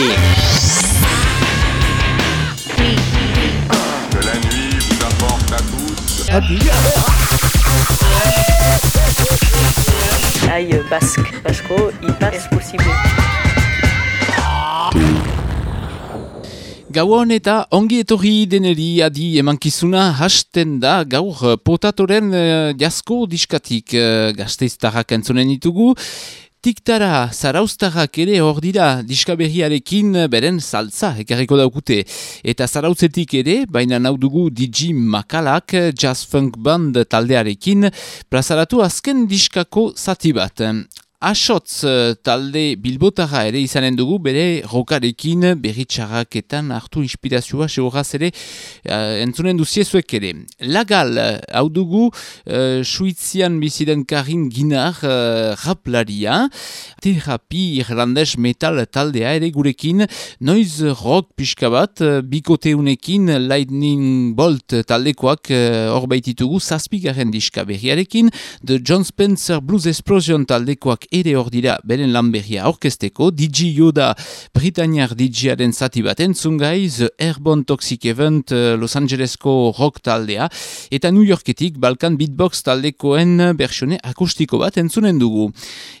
Deneli. Que la nuit vous apporte à tous. Hay basque, vasco, ipas, es posible. Gauan eta ongi etorri deneri adi emankizuna hasten da gaur eh, potatoren uh, jasko diskatik uh, gazteiztarrak entzonen ditugu. Tiktara, zarauztarrak ere hor dira diskaberriarekin beren saltza ekarriko daukute. Eta zarautzetik ere, baina nau dugu DJ Makalak Jazz Funk Band taldearekin plazaratu azken diskako zati bat. Asotz eh, talde bilbotara ere izanen dugu, bere rokarekin berritxarraketan hartu inspirazioa seguraz ere uh, entzunen duziezuek ere. Lagal, hau dugu, uh, suizian biziden karin ginar uh, raplaria, terapi irlandes metal taldea ere gurekin, noiz rock pixka bat, uh, bikoteunekin lightning bolt taldekoak hor uh, baititugu, zazpigaren diska berriarekin, The John Spencer Blues Explosion taldekoak ere hor dira beren lanberria orkesteko, DJ Yoda Britanniar DJaren zati bat entzungai, The Airborne Toxic Event eh, Los Angelesko rock taldea, eta New Yorketik Balkan Beatbox taldekoen versione akustiko bat entzunen dugu.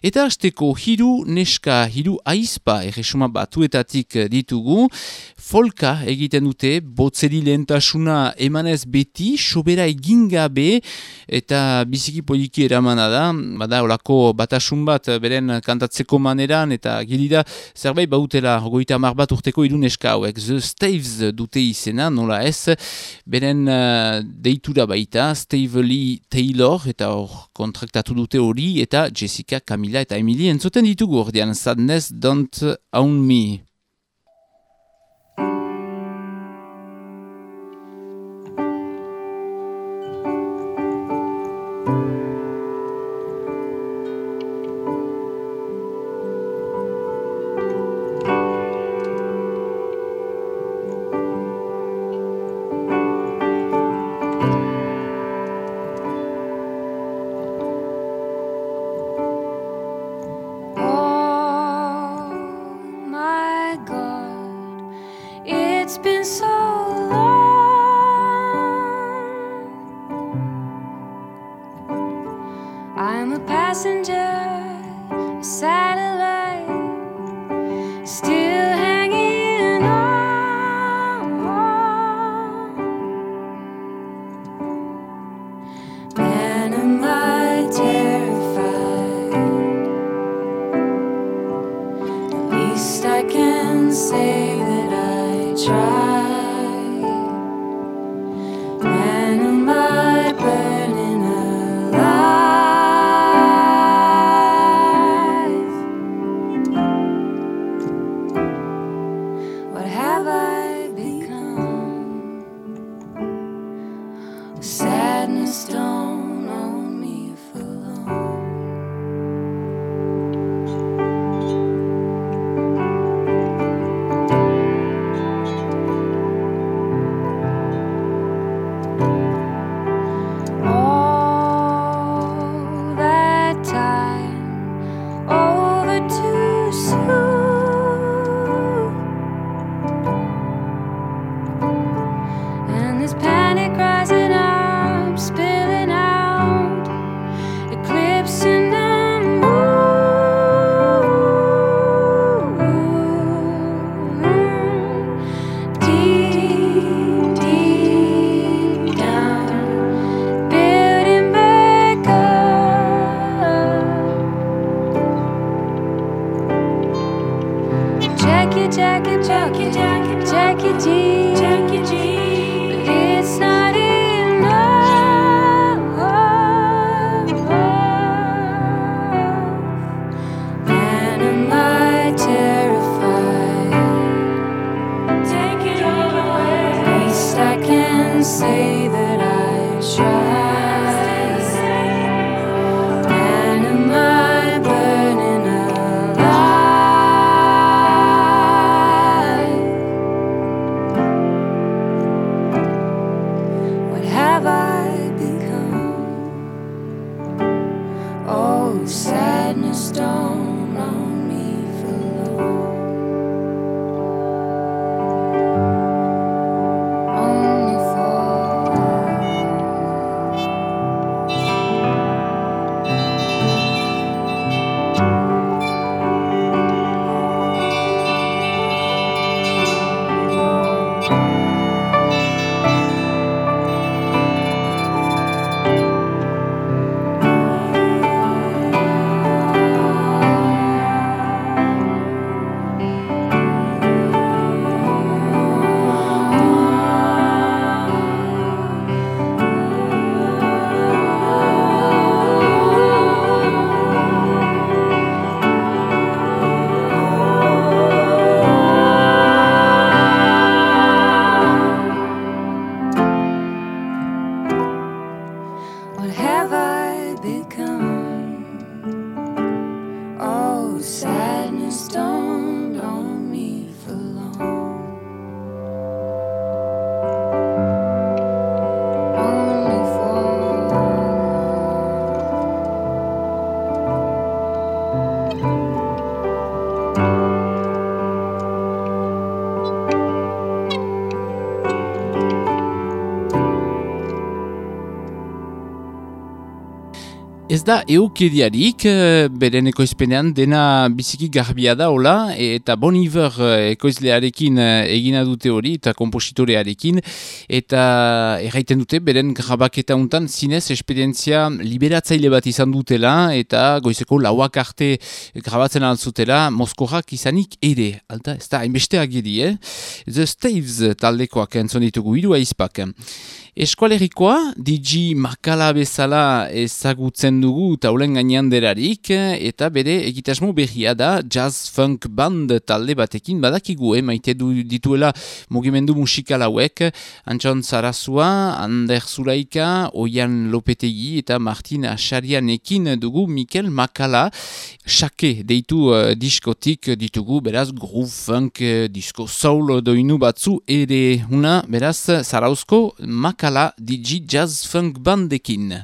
Eta hasteko hiru neska, hiru aizpa erresuma batuetatik ditugu, folka egiten dute, botzeri lehentasuna emanez beti, sobera egingabe, eta biziki poliki eramana da, bada olako batasun bat bat beren kantatzeko maneran eta gilida zerbait bautela goita mar bat urteko irun hauek. The Staves dute izena, nola ez, beren uh, deitura baita, Stave Lee Taylor eta hor kontraktatu dute hori eta Jessica, Camila eta Emily entzuten ditugu ordean Sadness Don't Own Me. Ez da eukediarik, eh, beren ekoizpenean dena biziki garbia da, hola, eta Bon Iver eh, ekoizlearekin eh, egina dute hori, eta kompositorearekin, eta erraiten dute, beren grabaketa untan zinez esperientzia liberatzaile bat izan dutela, eta goizeko lauak arte grabatzen altzutela, Moskorrak izanik ere, alta, ez da, hainbeste agiri, eh? The Staves taldekoak entzon ditugu, hiru aizpak. Eskualerikoa, DJ Makala bezala ezagutzen dugu taulen gainean derarik, eta bere egitasmo berria da jazz funk band talde batekin. Badakigu, eh? maite du dituela mugimendu musikal hauek, Antxon Zarazua, Ander Zuraika, Oian Lopetegi eta Martin Asarianekin dugu Mikel Makala, Xake deitu uh, diskotik ditugu, beraz groove funk, uh, disko soul doinu batzu, ere. Una, beraz, Zarauzko Makala Makala Digi Jazz Funk Bandekin.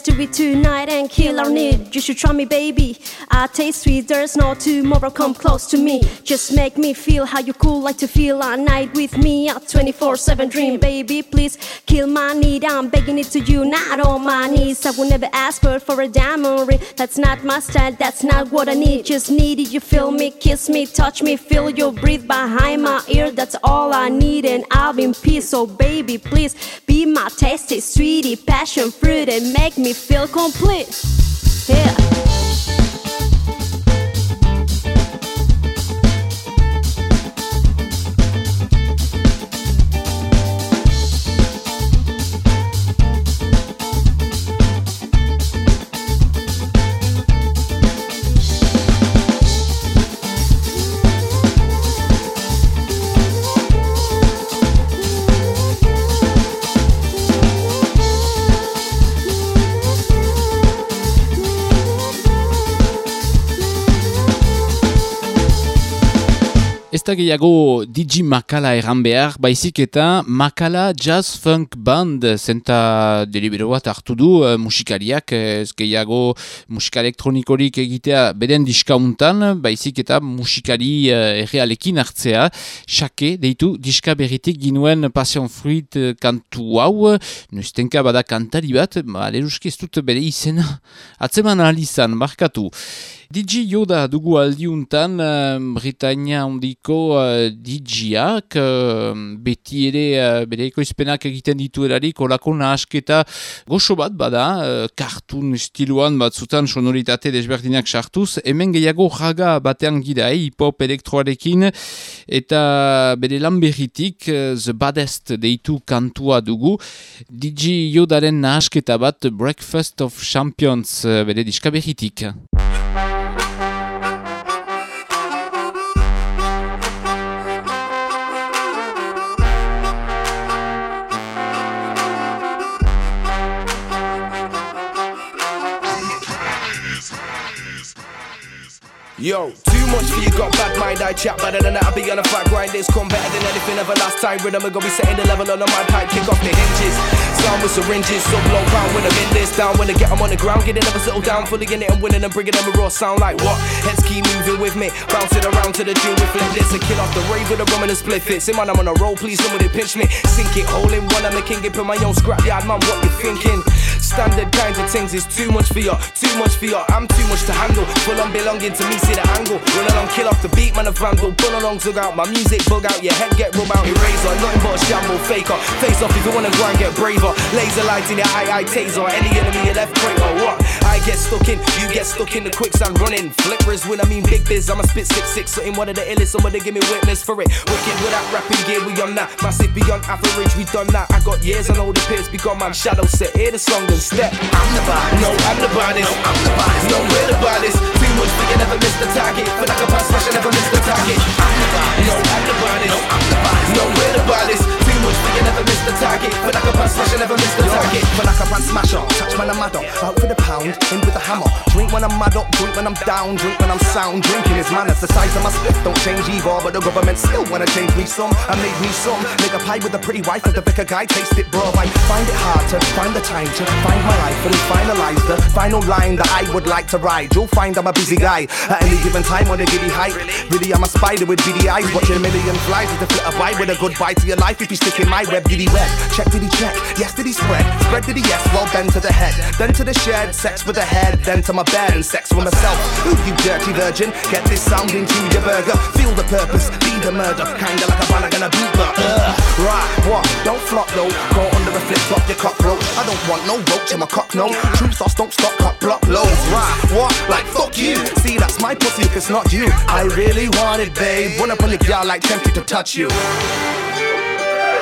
Do it tonight and kill our need. You should try me, baby. Taste sweet, there's no tomorrow. Come close to me. Just make me feel how you cool like to feel a night with me. A 24 7 dream, baby. Please kill my need. I'm begging it to you, not on my knees. I will never ask for, for a diamond ring. That's not my style, that's not what I need. Just need you feel me, kiss me, touch me, feel your breathe behind my ear. That's all I need, and I'll be in peace. So, baby, please be my tasty, sweetie, passion fruit, and make me feel complete. Yeah. Ez da gehiago Digi Makala erran behar, baizik eta Makala Jazz Funk Band zenta delibero bat hartu du uh, musikariak, ez gehiago musika elektronikorik egitea beden diskauntan, baizik eta musikari uh, errealekin hartzea, xake deitu diska berritik ginuen Passion Fruit kantu hau, nuztenka bada kantari bat, ba, leruski ez dut bere izena, atzeman alizan, markatu. Digi Yoda dugu aldiuntan, uh, Britania ondiko uh, Digiak, uh, beti ere uh, bere ekoizpenak egiten dituelarik, olako nahasketa goxo bat bada, uh, kartun stiluan batzutan sonoritate desberdinak sartuz, hemen gehiago jaga batean gira, eh, hip-hop elektroarekin, eta bere lan berritik, uh, The Baddest deitu kantua dugu, Digi Yodaren nahasketa bat, Breakfast of Champions, uh, bere diska berritik. Yo, too much for you, got bad mind, I chat better than that. I be on a fat grind, this come better than anything ever last time. Rhythm, we gonna be setting the level on mic, pipe, kick off the hinges. Sound with syringes, sub low pound when I'm in this. Down when I get them on the ground, getting never settle down, fully in it and winning and bringing them a raw sound like what? Heads keep moving with me, bouncing around to the tune with flip this. A kill off the rave with a rum and a split fits. See, man, I'm on a roll, please, somebody pinch me. Sink it, hole in one, I'm the king, put my own scrapyard, man, what you thinking? Standard kinds of things is too much for you, too much for you. I'm too much to handle. Full on belonging to me, see the angle. Run along, kill off the beat, man, a vandal. Pull along, zug out. My music bug out, your head get rub out. Eraser, nothing but a shamble, faker. Face off if you wanna go and get braver. Laser lights in your eye, eye taser. Any enemy you left crater, what? I get stuck in, you get stuck in the quicksand running. Flippers when I mean big biz, I'm a spit six six, something one of the illest. Somebody give me witness for it. Wicked with that rapping gear, we on that. Massive beyond average, we done that. I got years, I know the peers, become man. Shadow set, hear the song and step. I'm the baddest. No, I'm the baddest. No, I'm the baddest. No, we're the. Too much for you never miss the target. But like a pass smash, I never miss the target. I'm the baddest. No, I'm the baddest. No, I'm the baddest. No, we're the baddest. Much you never miss the target. But like a pass smash, I never miss the target. For like a pan smasher, touch when I'm mad up, out for the pound, in with a hammer. Drink when I'm mad up, drink when I'm down, drink when I'm sound. Drinking is manners, the size of my split don't change either, but the government still wanna change me some and make me some. Make a pie with a pretty wife of the vicar guy, taste it, bro. I find it hard to find the time to find my life and finalize the final line that I would like to ride. You'll find I'm a busy guy at any given time on a giddy height. Really, I'm a spider with beady eyes, watching a million flies. Is flip a vibe with a goodbye to your life if you stick in my web. Did he web? Check, did he check? Yes, did he spread? Spread did he yes? Well, then to the head, then to the shed, sex for the head, then to my bed and sex for myself. Ooh, you dirty virgin, get this sound into your burger. Feel the purpose, be the murder, kinda like a banner gonna beat the. Uh, right, what? Don't flop though. Go under a flip flop your cockroach. I don't want no roach in my cock no. True sauce don't stop cock block loads. Right, what? Like fuck you. See, that's my pussy if it's not you. I really want it, babe. Wanna pull it, y'all like tempted to touch you.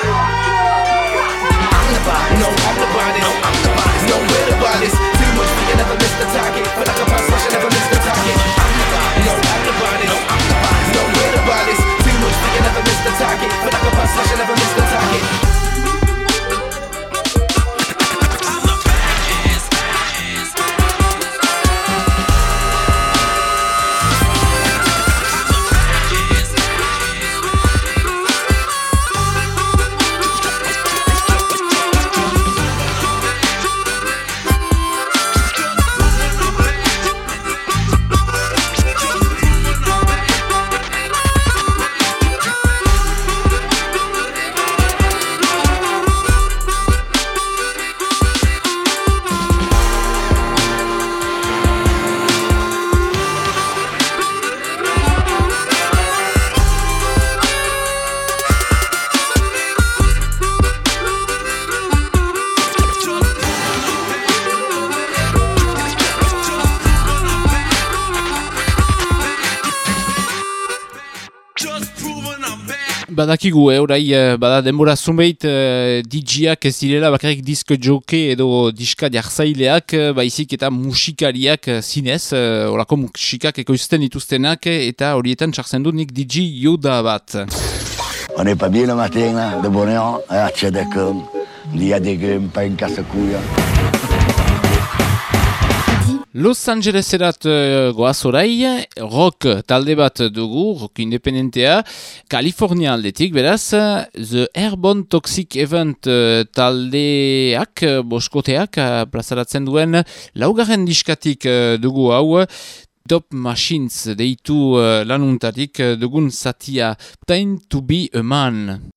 I'm the baddest. No, I'm the baddest. No, I'm the baddest. No, we're the baddest. Too much for never miss the target. But like a smash, I never miss the target. I'm the baddest. No, I'm the baddest. No, I'm the baddest. No, we're the baddest. Too much for never miss the target. But like a smash, I never miss the target. Badakigu, eh, orai, eh, bada denbora zumeit eh, DJ-ak ez direla bakarrik disko joke edo diska jarzaileak, eh, baizik eta musikariak eh, zinez, eh, orako musikak ekoizten dituztenak eta horietan txartzen du nik DJ Yoda bat. On n'est pas bien le matin, de bonheur, à Tchadakon. Il y a des grumes, pas. Los Angeleserat uh, goaz orai, rock talde bat dugu, rock independentea, Kalifornia aldetik, beraz, The Airborne Toxic Event uh, taldeak, uh, boskoteak, plazaratzen duen, laugarren diskatik dugu hau, Top Machines deitu lanuntatik dugun satia, Time to be a man.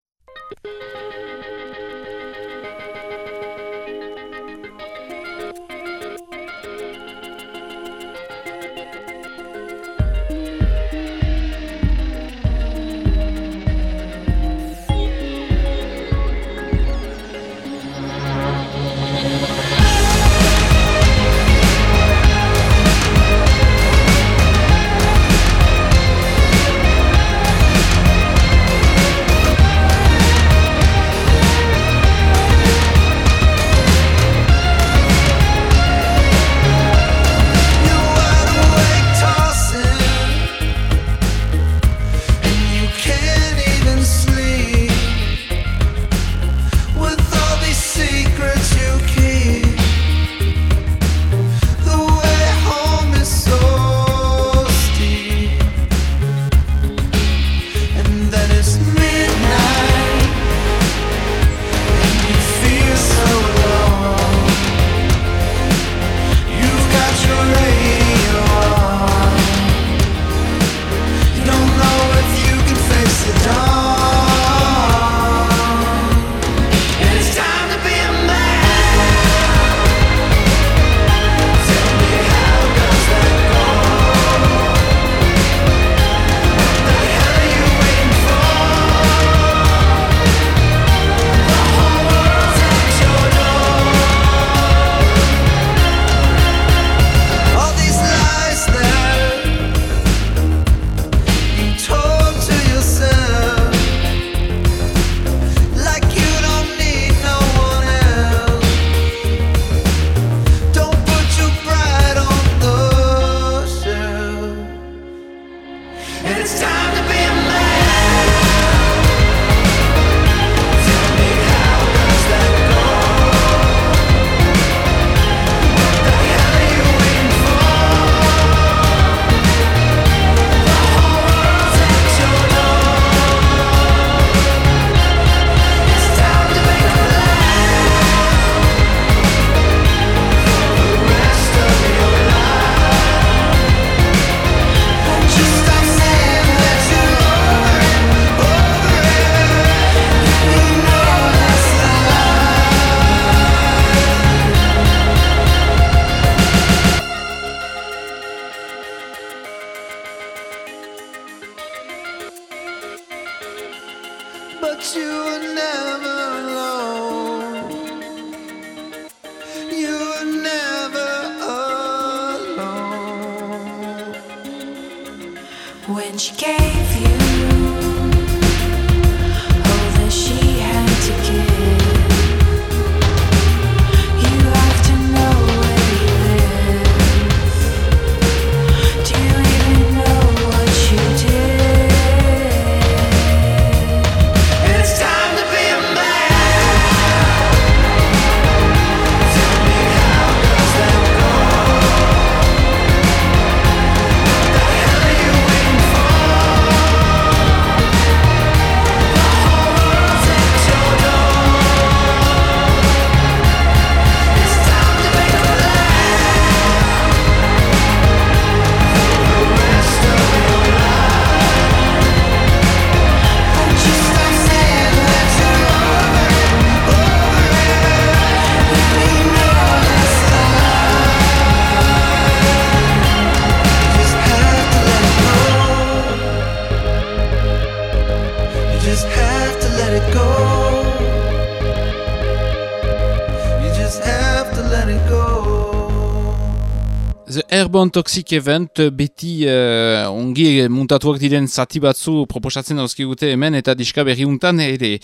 The Airborne Toxic Event uh, beti uh, ongi muntatuak diren zati batzu proposatzen dauzkigute hemen eta diska berri untan ere.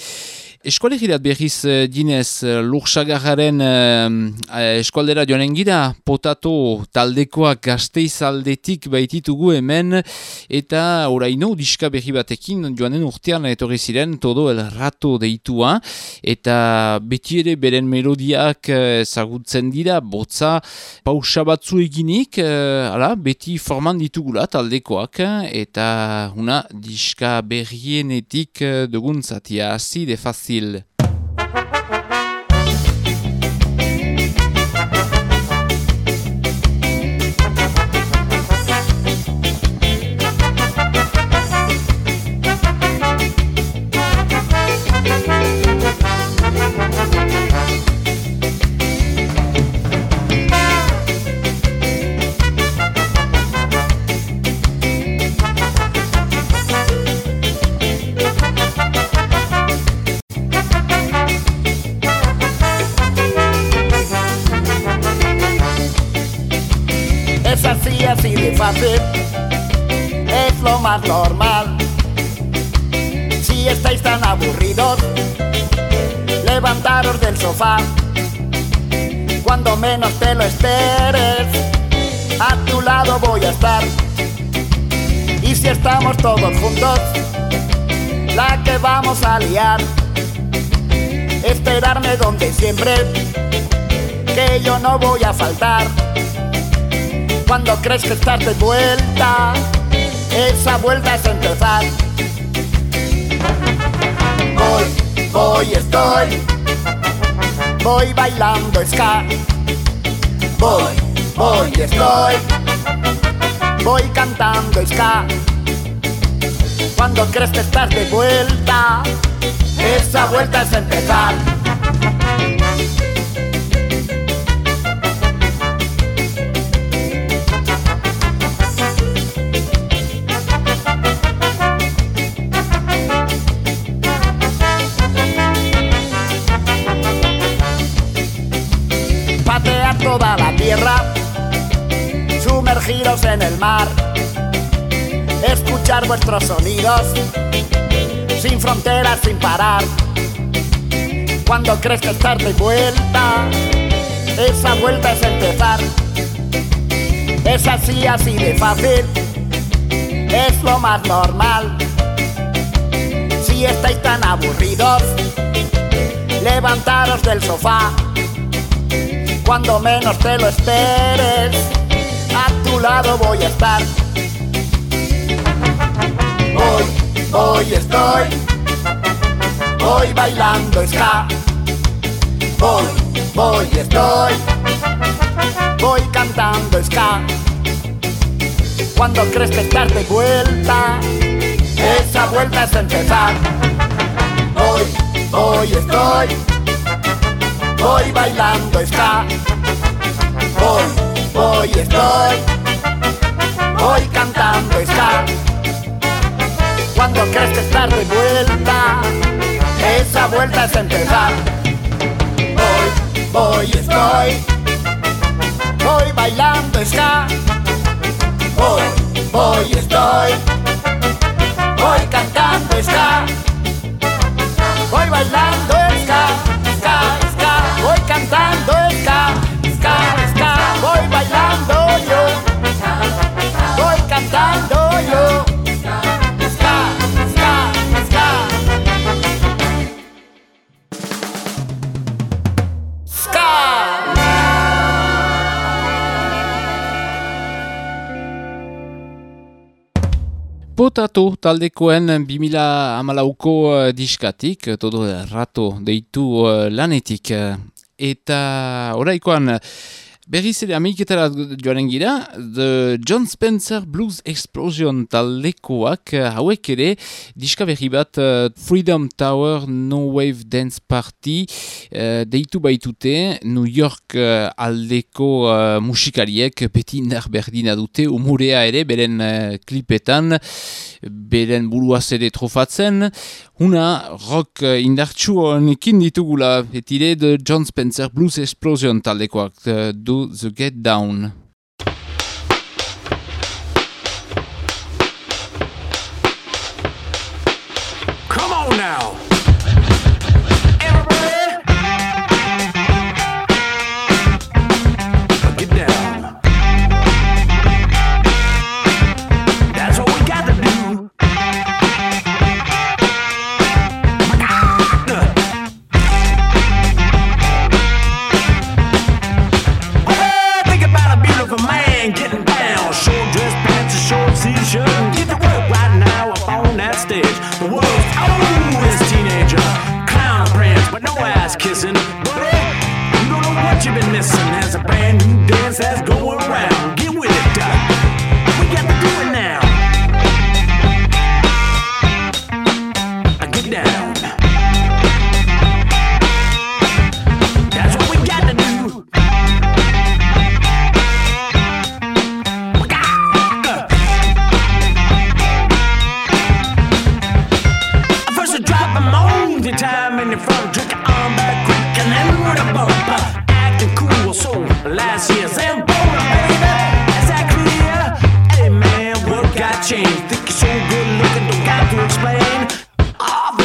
Eskualegirat berriz dinez uh, lursagarraren uh, eskualdera joanen gira, potato taldekoak gazteiz aldetik baititugu hemen eta oraino diska berri batekin joanen urtean etorri ziren todo el rato deitua eta beti ere beren melodiak ezagutzen dira, botza pausa batzu eginik, uh, beti forman ditugula taldekoak eta una diska berrienetik dugun zatia hasi de difficile vamos a liar. Esperarme donde siempre, que yo no voy a faltar. Cuando crees que estás de vuelta, esa vuelta es empezar. Voy, voy, estoy, voy bailando ska. Voy, voy, estoy, voy cantando ska. Cuando crees que estás de vuelta, esa vuelta es empezar. Patear toda la tierra, sumergiros en el mar, vuestros sonidos, sin fronteras, sin parar. Cuando crees que estás de vuelta, esa vuelta es empezar. Es así, así de fácil, es lo más normal. Si estáis tan aburridos, levantaros del sofá. Cuando menos te lo esperes, a tu lado voy a estar. Hoy, hoy estoy, voy bailando ska. Voy, voy estoy, voy cantando ska. Cuando crees que estás de vuelta, esa vuelta es empezar. Hoy, hoy estoy, voy bailando ska. Voy, voy estoy, voy cantando ska. Cuando crees que estás de vuelta, esa vuelta es empezar. Voy, voy estoy, voy bailando ska. Voy, voy estoy, voy cantando ska. Voy bailando Potato taldekoen 2000 amalauko uh, diskatik, eh, todo rato deitu uh, lanetik. eh, Eta oraikoan berriz ere ameriketara joaren gira, The John Spencer Blues Explosion taldekoak eh, hauek ere diska berri bat eh, Freedom Tower No Wave Dance Party eh, deitu baitute New York eh, aldeko eh, musikariek beti indar berdina dute umurea ere beren eh, klipetan beren buruaz ere trofatzen. Una rock uh, indartsu honekin ditugula betire de John Spencer Blues Explosion taldekoak uh, do The Get Down.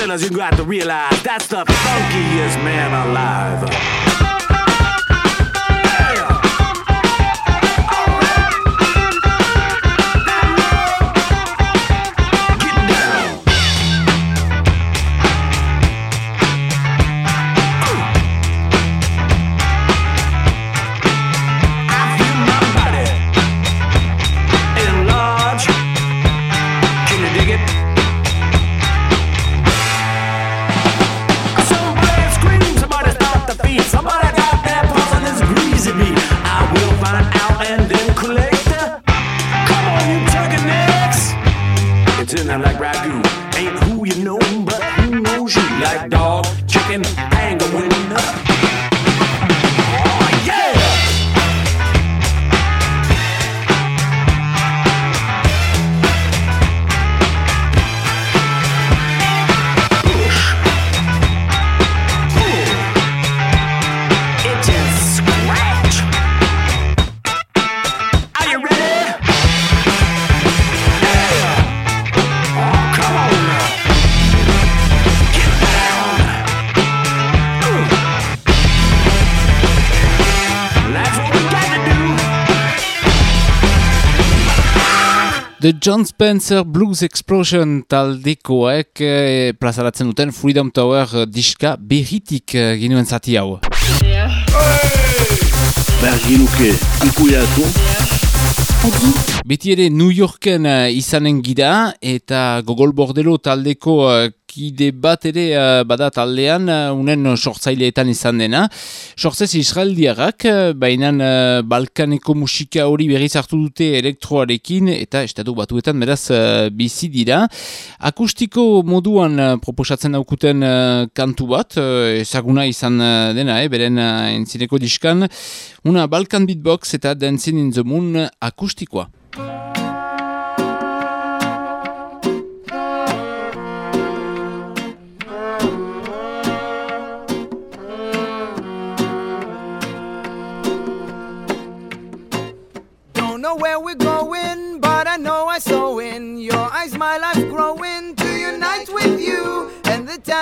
Fellas, you got to realize that's the funkiest man alive. John Spencer Blues Explosion taldekoek eh, plazaratzen duten Freedom Tower eh, diska berritik eh, ginuen zati hau. Behar ginuke ikuiatu. Beti ere New Yorken eh, izanen gira eta Gogol Bordelo taldeko kide bat ere eh, bada taldean eh, unen sortzaileetan izan dena. Sortzez Israeldiarrak, eh, baina eh, Balkaneko musika hori berriz hartu dute elektroarekin eta estatu batuetan beraz eh, bizi dira. Akustiko moduan eh, proposatzen daukuten eh, kantu bat, eh, ezaguna izan eh, dena, eh, beren eh, entzineko diskan, una Balkan Beatbox eta Dancing in the Moon akustikoa.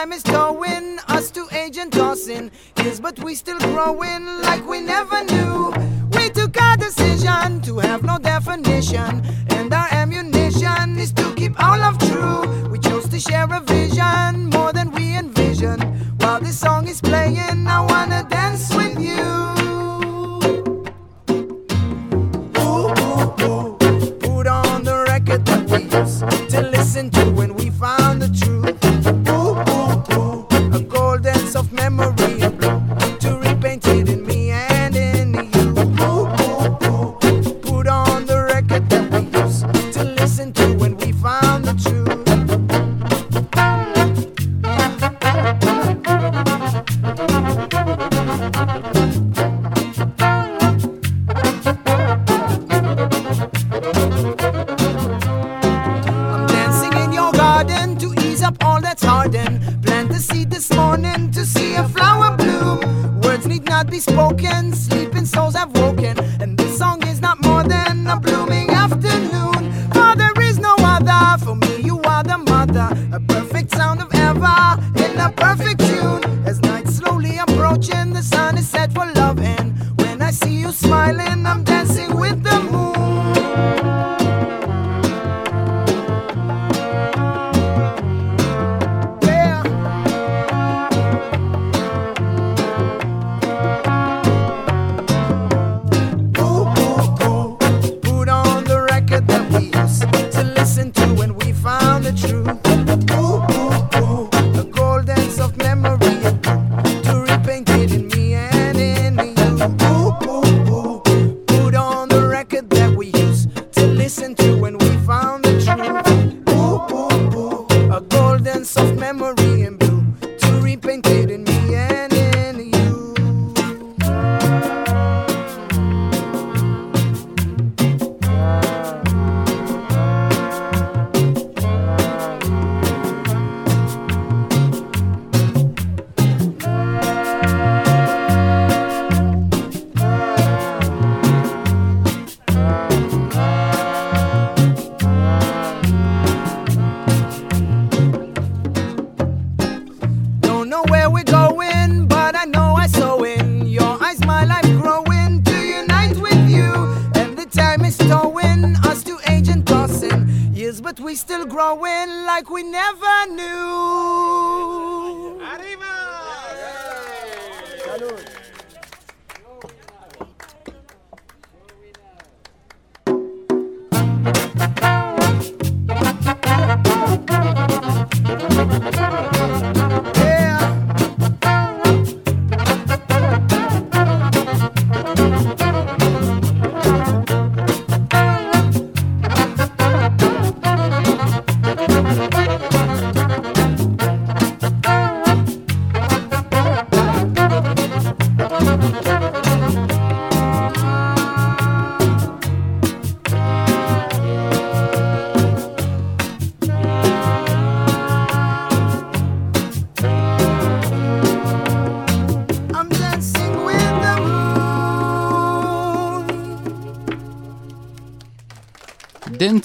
Time is towing us to age and tossing. Years, but we still growing like we never knew. We took our decision to have no definition, and our ammunition is to keep our love true. We chose to share a vision more than we envisioned. While this song is playing, I wanna dance with you. To listen to when we found the truth. Memory softly spoken, sleep.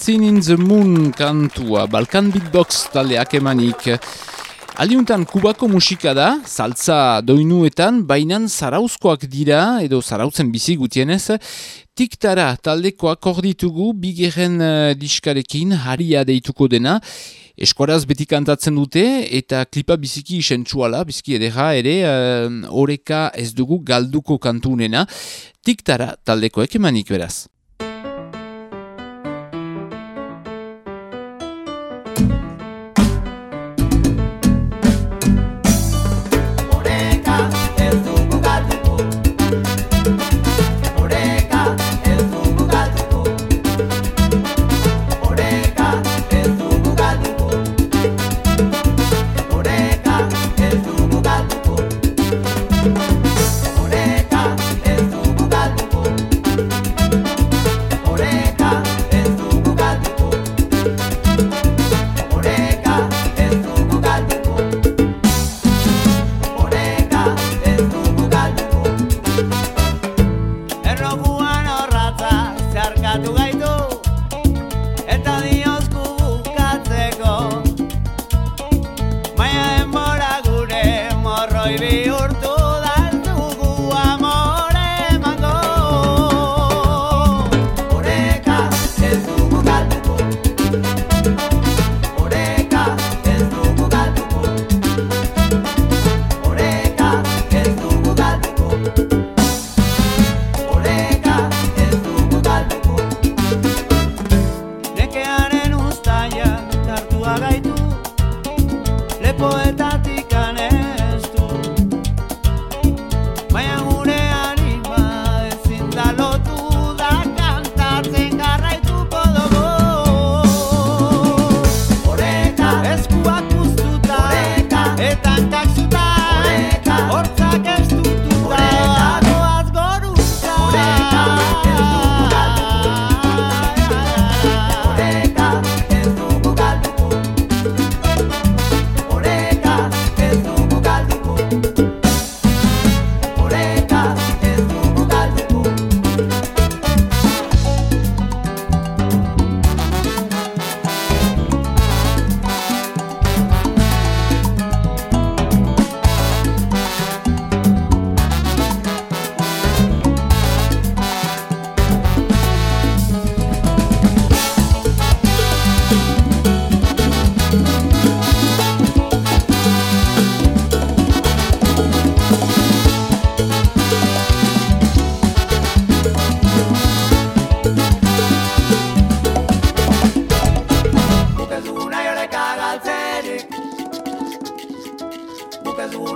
Dancing in the Moon kantua, Balkan Beatbox taldeak emanik. Aliuntan kubako musika da, saltza doinuetan, bainan zarauzkoak dira, edo zarautzen bizi gutienez, tiktara taldeko akorditugu, bigeren uh, diskarekin haria deituko dena, eskoraz beti kantatzen dute, eta klipa biziki isentsuala, biziki edera ere, uh, oreka ez dugu galduko kantunena, tiktara taldekoek emanik beraz.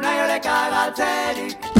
Niola kaga taldei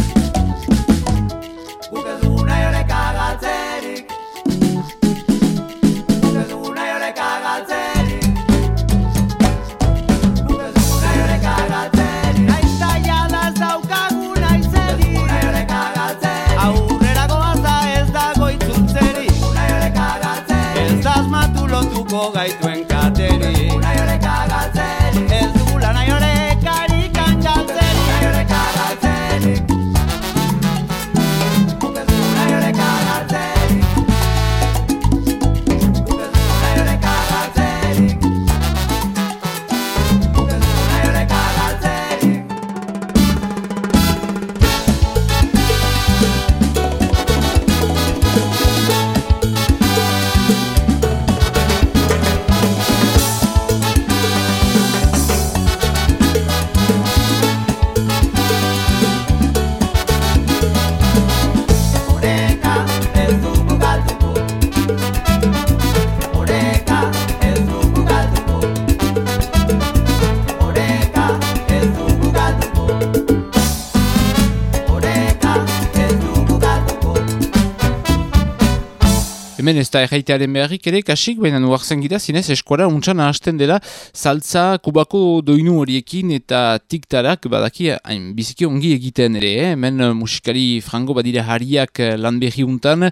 ez da erraitearen beharrik ere kasik, baina nuartzen gira zinez eskuara untsan hasten dela saltza kubako doinu horiekin eta tiktarak badaki hain biziki ongi egiten ere. Eh? Hemen eh, musikari frango badire hariak eh, lan behi untan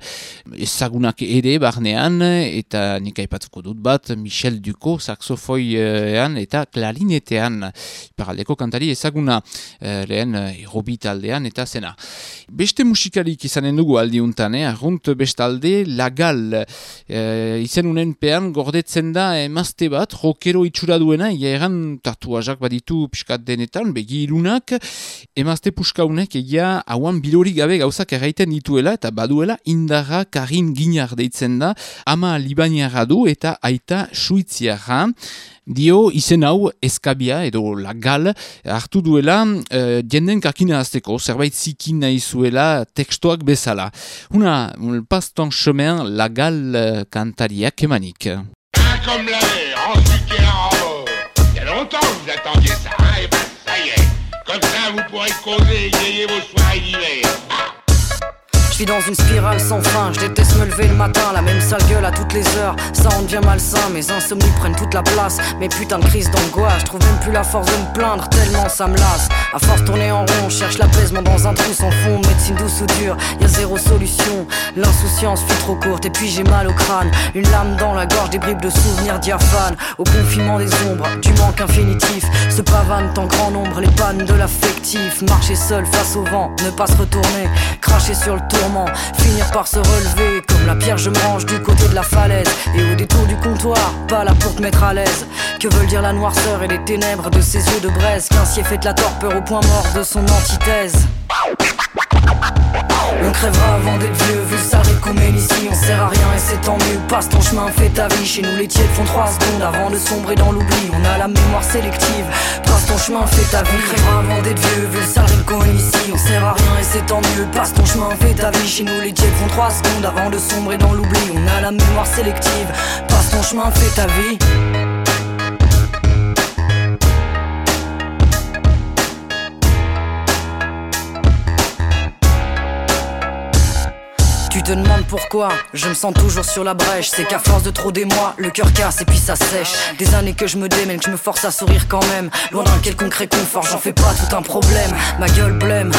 ezagunak ere barnean eta nik aipatzuko dut bat Michel Duko saxofoian eta klarinetean paraldeko kantari ezaguna eh, lehen erobi taldean eta zena. Beste musikarik izanen dugu aldiuntan, eh? arrunt bestalde laga Gal. E, izen unen pean gordetzen da emazte bat, rokero itxura duena, ia egan tatuazak baditu piskat denetan, begi ilunak, emazte puskaunek egia hauan bilori gabe gauzak erraiten dituela, eta baduela indarra karin ginar deitzen da, ama libaniara du eta aita suitziara. Dio izen hau eskabia edo lagal hartu duela uh, jenden kakina azteko, zerbait zikin nahi zuela tekstoak bezala. Una, pas ton chemin lagal uh, kantariak emanik. Un. Il y a vous attendiez ça, et ben ça vous pourrez causer gagner vos soirées d'hiver. Ah suis dans une spirale sans fin, je déteste me lever le matin, la même sale gueule à toutes les heures, ça en devient malsain, mes insomnies prennent toute la place, mes putains de crises d'angoisse, je trouve même plus la force de me plaindre, tellement ça me lasse, à force tourner en rond, cherche l'apaisement dans un trou sans fond, médecine douce ou dure, y a zéro solution, l'insouciance fut trop courte et puis j'ai mal au crâne, une lame dans la gorge, des bribes de souvenirs diaphanes, au confinement des ombres, du manque infinitif, se pavanent en grand nombre les pannes de l'affectif, marcher seul face au vent, ne pas se retourner, cracher sur le tour finir par se relever. Comme la pierre, je me range du côté de la falaise. Et au détour du comptoir, pas là pour te mettre à l'aise. Que veulent dire la noirceur et les ténèbres de ses yeux de braise? Qu'ainsi est fait la torpeur au point mort de son antithèse. On crèvera avant d'être vieux, vu ça qu'on mène ici, on sert à rien et c'est tant mieux. Passe ton chemin, fais ta vie. Chez nous, les tièdes font trois secondes avant de sombrer dans l'oubli. On a la mémoire sélective. Passe ton chemin, fais ta vie. On crèvera avant d'être vieux, vu qu'on est ici, on sert à rien et c'est tant mieux. Passe ton chemin, fais ta vie. Chez nous, les tièdes font trois secondes avant de sombrer dans l'oubli. On a la mémoire sélective. Passe ton chemin, fais ta vie. Te demandes pourquoi je me sens toujours sur la brèche. C'est qu'à force de trop d'émoi, le cœur casse et puis ça sèche. Des années que je me démène, que je me force à sourire quand même. Loin d'un quelconque réconfort, j'en fais pas tout un problème. Ma gueule blême,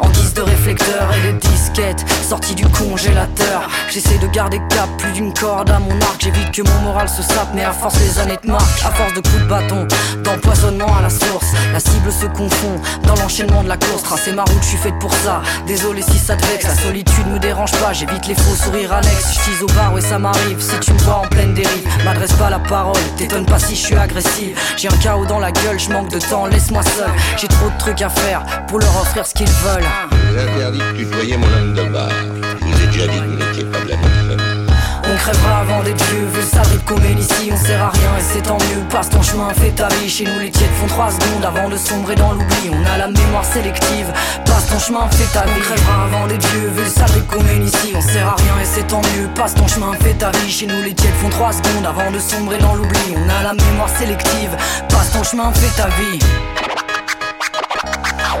en guise de réflecteur et de disquette, sortie du congélateur. J'essaie de garder cap, plus d'une corde à mon arc. J'évite que mon moral se sape, mais à force les années te marquent. À force de coups de bâton, d'empoisonnement à la source, la cible se confond dans l'enchaînement de la course. Tracer ma route, je suis faite pour ça. Désolé si ça te vexe, la solitude me dérange pas J'évite les faux sourires annexes, je au bar, ouais ça m'arrive. Si tu me vois en pleine dérive, m'adresse pas la parole. T'étonnes pas si je suis agressive J'ai un chaos dans la gueule, je manque de temps, laisse-moi seul. J'ai trop de trucs à faire pour leur offrir ce qu'ils veulent. Je vous de mon homme de bar. Je vous ai déjà dit que vous n'étiez pas de la crèvera avant d'être vieux, vu le sale qu'on ici, on sert à rien et c'est tant mieux. Passe ton chemin, fais ta vie. Chez nous, les tièdes font trois secondes avant de sombrer dans l'oubli. On a la mémoire sélective. Passe ton chemin, fais ta vie. On crèvera avant d'être vieux, vu le sale qu'on ici, on sert à rien et c'est tant mieux. Passe ton chemin, fais ta vie. Chez nous, les tièdes font trois secondes avant de sombrer dans l'oubli. On a la mémoire sélective. Passe ton chemin, fais ta vie.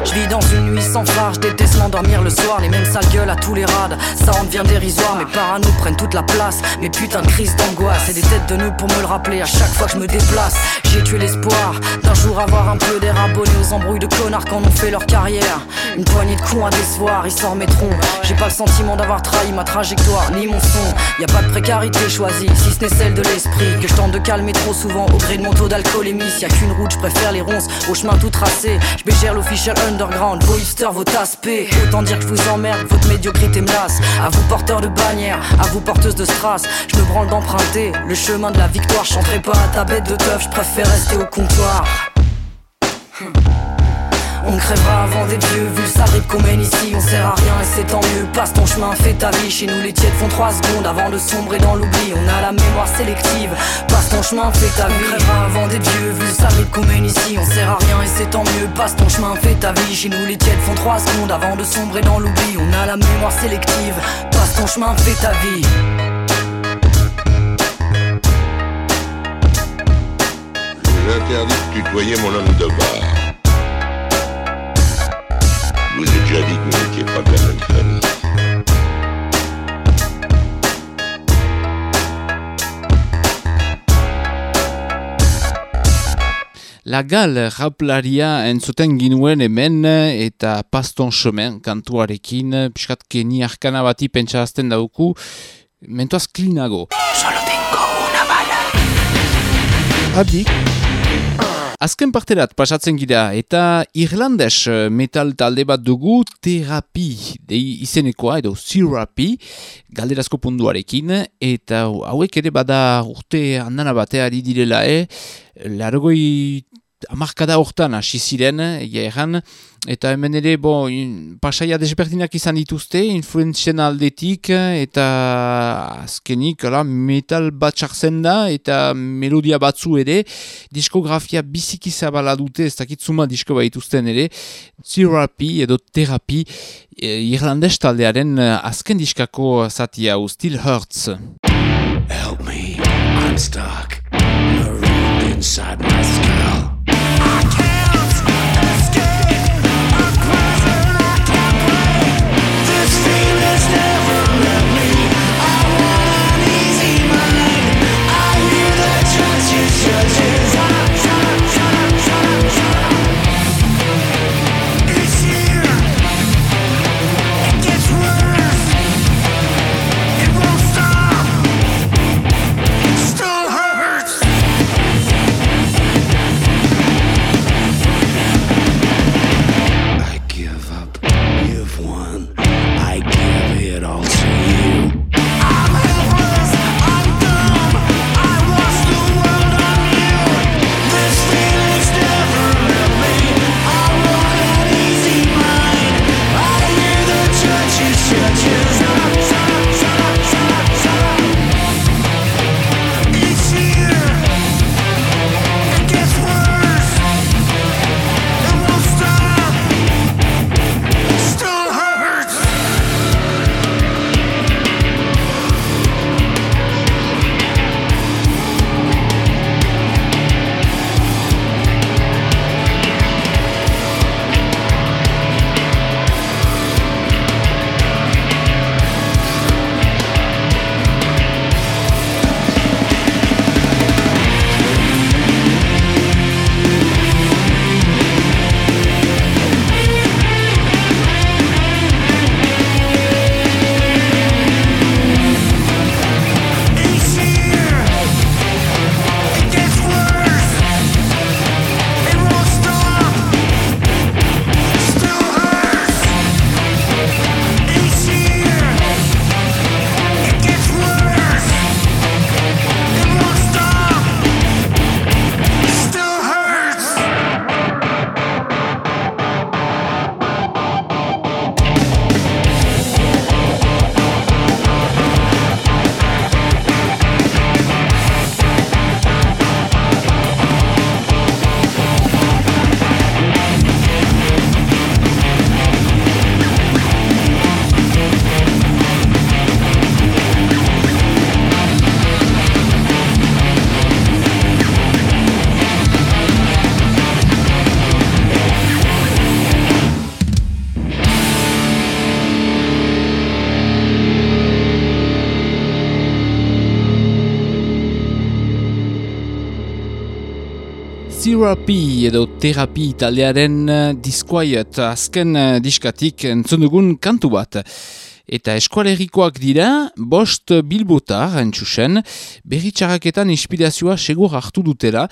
Je vis dans une nuit sans phare, je déteste m'endormir le soir, les mêmes sales gueules à tous les rades. Ça en devient dérisoire, mes parano prennent toute la place. Mes putains de crises d'angoisse et des têtes de nœuds pour me le rappeler à chaque fois que je me déplace. J'ai tué l'espoir d'un jour avoir un peu d'air abonné aux embrouilles de connards quand on fait leur carrière. Une poignée de cons à décevoir, ils s'en remettront. J'ai pas le sentiment d'avoir trahi ma trajectoire ni mon son. Y a pas de précarité choisie, si ce n'est celle de l'esprit. Que je tente de calmer trop souvent au gré de mon taux d'alcoolémie. S'il y a qu'une route, je préfère les ronces au chemin tout tracé. Je l'official underground, vos hipsters, vos. Autant dire que je vous emmerde, votre médiocrité me lasse. À vous porteurs de bannières, à vous porteuses de strass, je me branle d'emprunter le chemin de la victoire. Je pas à ta bête de teuf, je préfère rester au comptoir. On crèvera avant d'être vieux, vu le sale qu'on ici, on sert à rien et c'est tant mieux. Passe ton chemin, fais ta vie. Chez nous, les tièdes font trois secondes avant de sombrer dans l'oubli. On a la mémoire sélective. Passe ton chemin, fais ta vie. On crèvera avant d'être vieux, vu le sale qu'on ici, on sert à rien et c'est tant mieux. Passe ton chemin, fais ta vie. Chez nous, les tièdes font trois secondes avant de sombrer dans l'oubli. On a la mémoire sélective. Passe ton chemin, fais ta vie. J'interdis de tutoyer mon homme de bar. جدید که پاکن امکانی Lagal japlaria entzuten ginuen hemen eta paston semen kantuarekin piskat keni arkana bati pentsarazten dauku mentoaz klinago. Solo tengo una bala. Adik Azken parterat pasatzen gira eta Irlandes eh, metal talde bat dugu terapi dei izenekoa edo therapy galderazko punduarekin eta hauek ere bada urte handana bateari direla e, largoi amarkada hortan hasi ziren, egia eta hemen ere, bo, in, pasaia desberdinak izan dituzte, influenzien aldetik, eta azkenik, ala, metal bat sartzen da, eta melodia batzu ere, diskografia biziki zabala dute, ez dakitzuma disko baituzten ere, therapy edo terapi, e, irlandes taldearen eh, azken diskako zatia, Still Hurts. Help me, I'm stuck. Inside my skull. Therapy edo terapi taldearen eh, Disquiet azken eh, diskatik entzun dugun kantu bat. Eta eskualerikoak dira, bost bilbotar entxusen, berri txarraketan inspirazioa segur hartu dutela.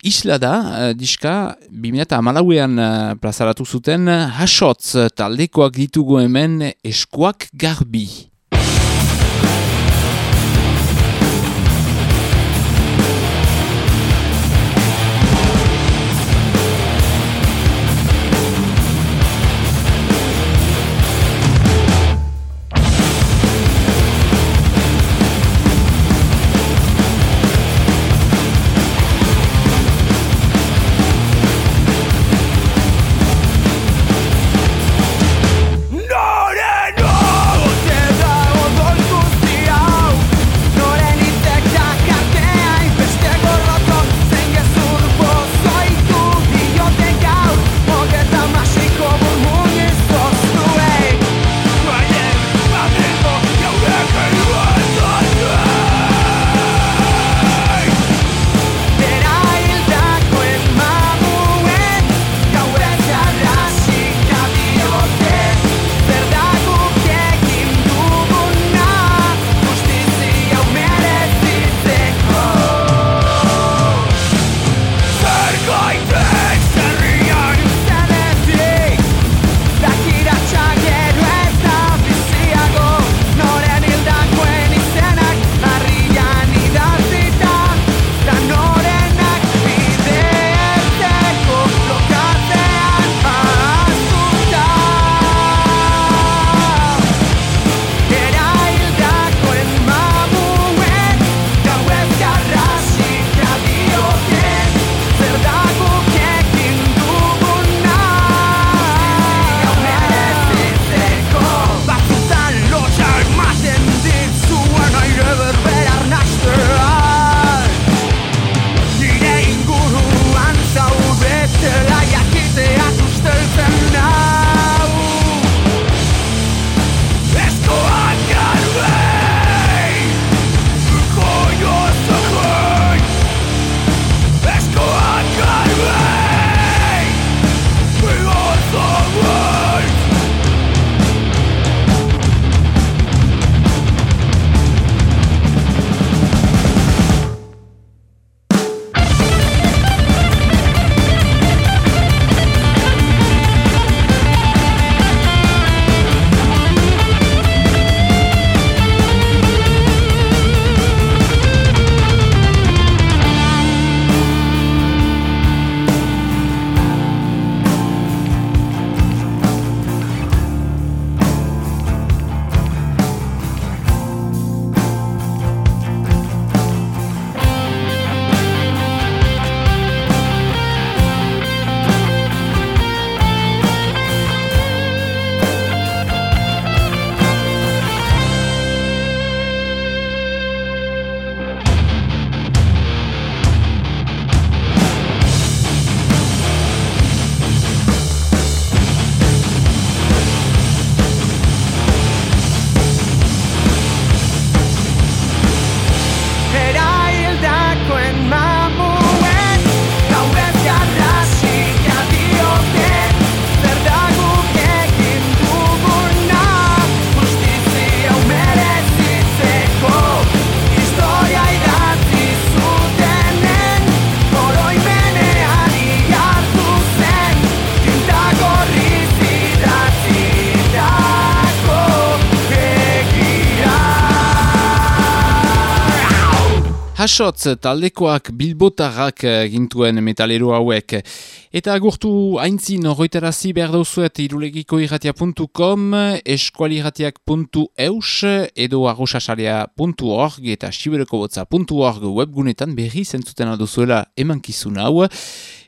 Isla da, eh, diska, 2008an eh, plazaratu zuten, hasotz taldekoak ditugu hemen eskuak garbi. Hasotz taldekoak bilbotarrak eh, gintuen metalero hauek. Eta agurtu haintzin horretarazi behar dauzuet irulegiko irratia.com, eskualirratiak.eus edo arrosasaria.org eta siberekobotza.org webgunetan berri zentzuten alduzuela emankizun hau.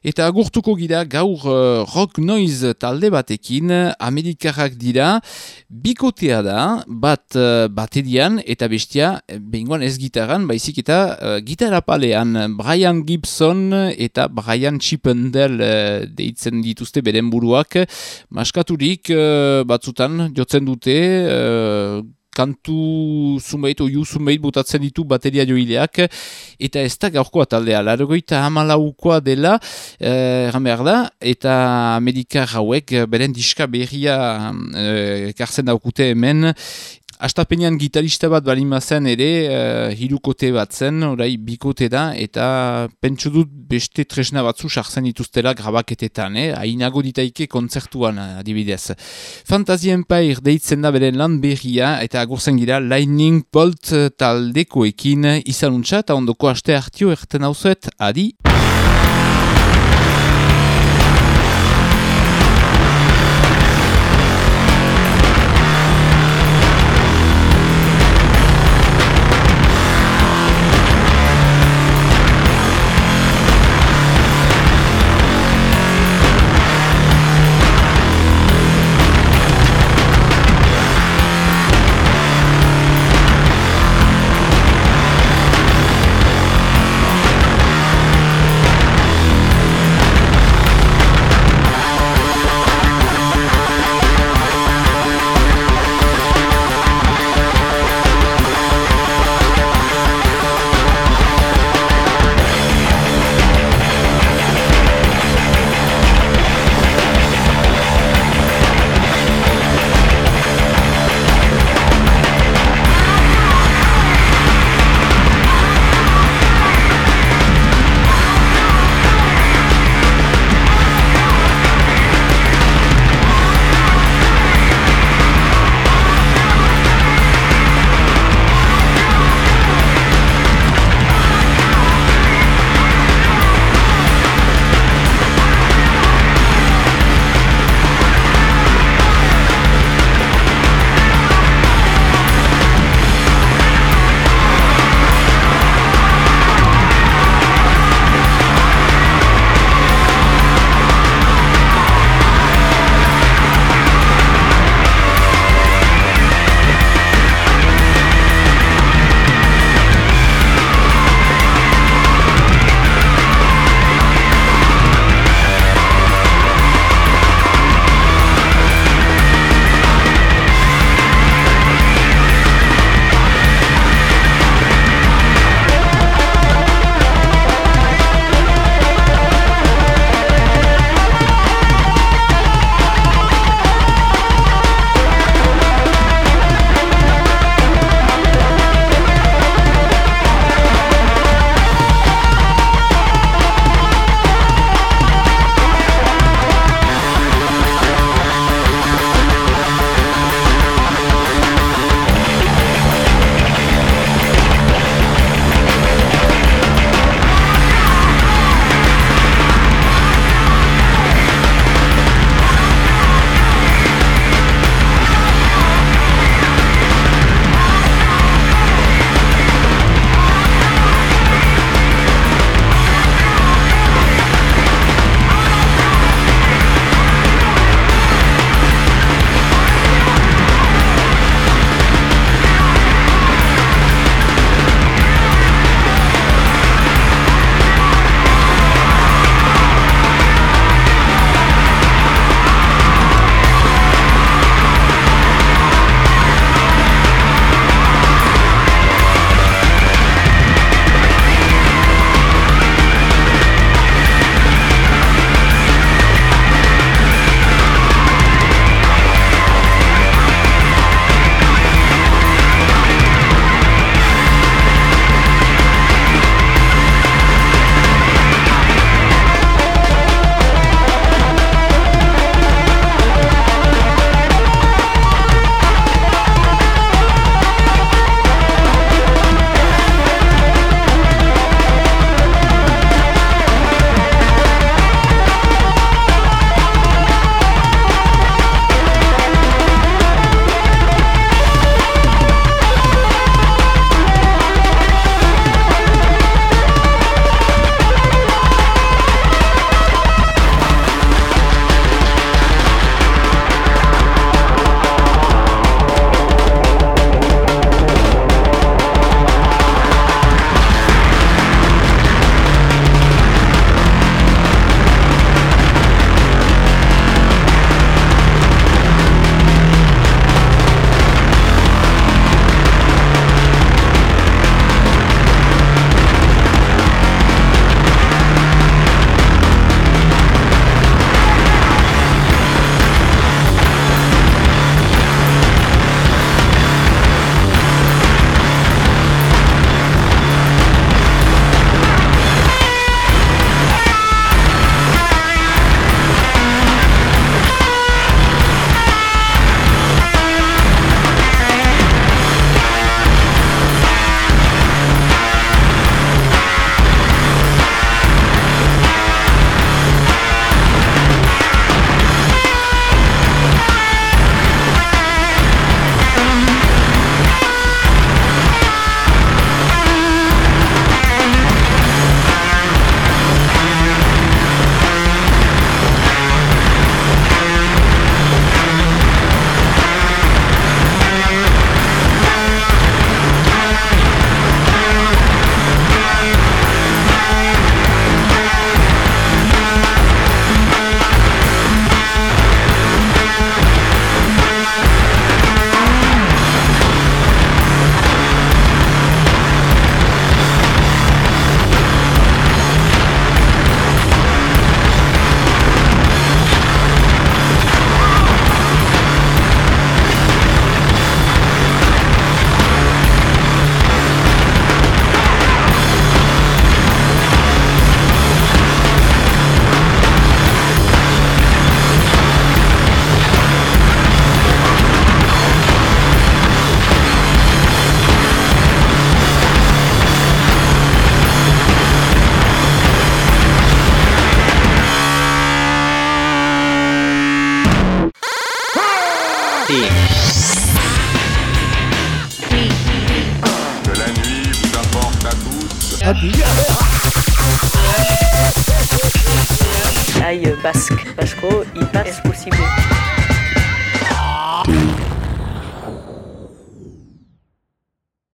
Eta agurtuko gira gaur uh, rock noise talde batekin, amerikarrak dira, bikotea da, bat uh, baterian eta bestia, behingoan ez gitaran, baizik eta uh, gitarra palean, Brian Gibson eta Brian Chippendel uh, deitzen dituzte beren buruak, maskaturik uh, batzutan jotzen dute, kantu zumeit, oiu zumeit butatzen ditu bateria joileak, eta ez da gaurkoa taldea, largoita hamalaukoa dela, eh, behar da, eta Amerika hauek beren diska berria eh, kartzen daukute hemen, Astapenean gitarista bat balimazen ere, uh, hirukote bat zen, orai bikote da, eta pentsu dut beste tresna batzu sartzen dituztela grabaketetan, eh? hainago ditaike kontzertuan adibidez. Fantasy Empire deitzen da beren lan berria, eta agurzen gira Lightning Bolt taldekoekin izanuntza, eta ondoko aste hartio erten hauzuet, adi!